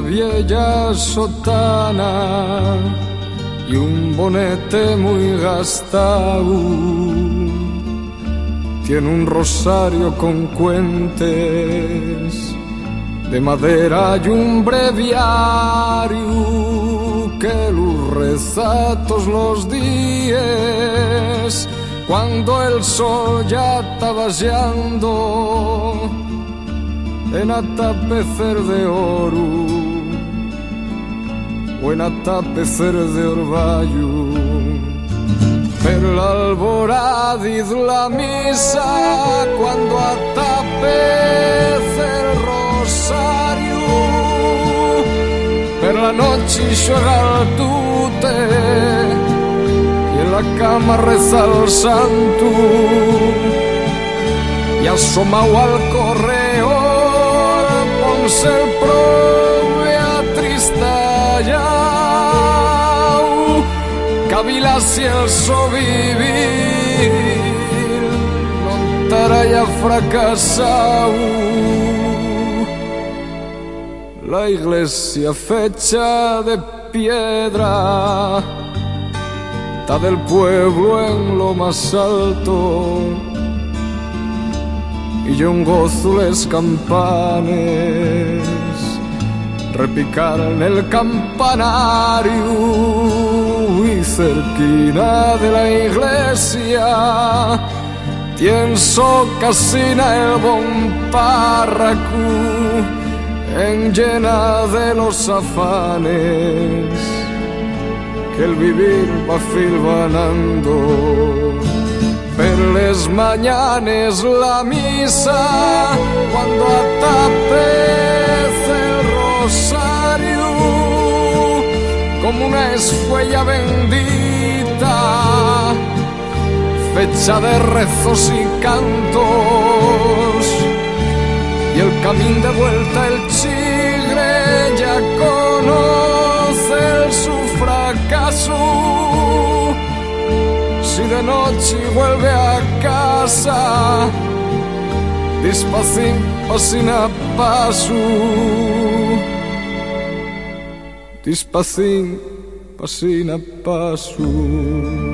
aquella sotana y un bonete muy gastado. Tiene un rosario con cuentes de madera y un breviario que los reza todos los días cuando el sol ya está vaciando en atapecer de oro o en atapecer de orvallo. Pero la alboradiz la misa cuando atapece el rosario. Pero la noche llega al tute y en la cama reza el santo y asomado al correo ponse el pro Beatriz Kabila si el so vivir non t'araya fracasado la iglesia fecha de piedra está del pueblo en lo más alto y yo gozo les campanes repicar el campanario y cerquina de la iglesia tienso casina el bon párraco en llena de los afanes que el vivir va filvanando. Per les mañanes la misa cuando atapece una escuella bendita fecha de rezos y cantos. Y el camino de vuelta el chigre ya conoce su fracaso. Si de noche vuelve a casa, despacín, pasín a Tis pacina, pacina, passum.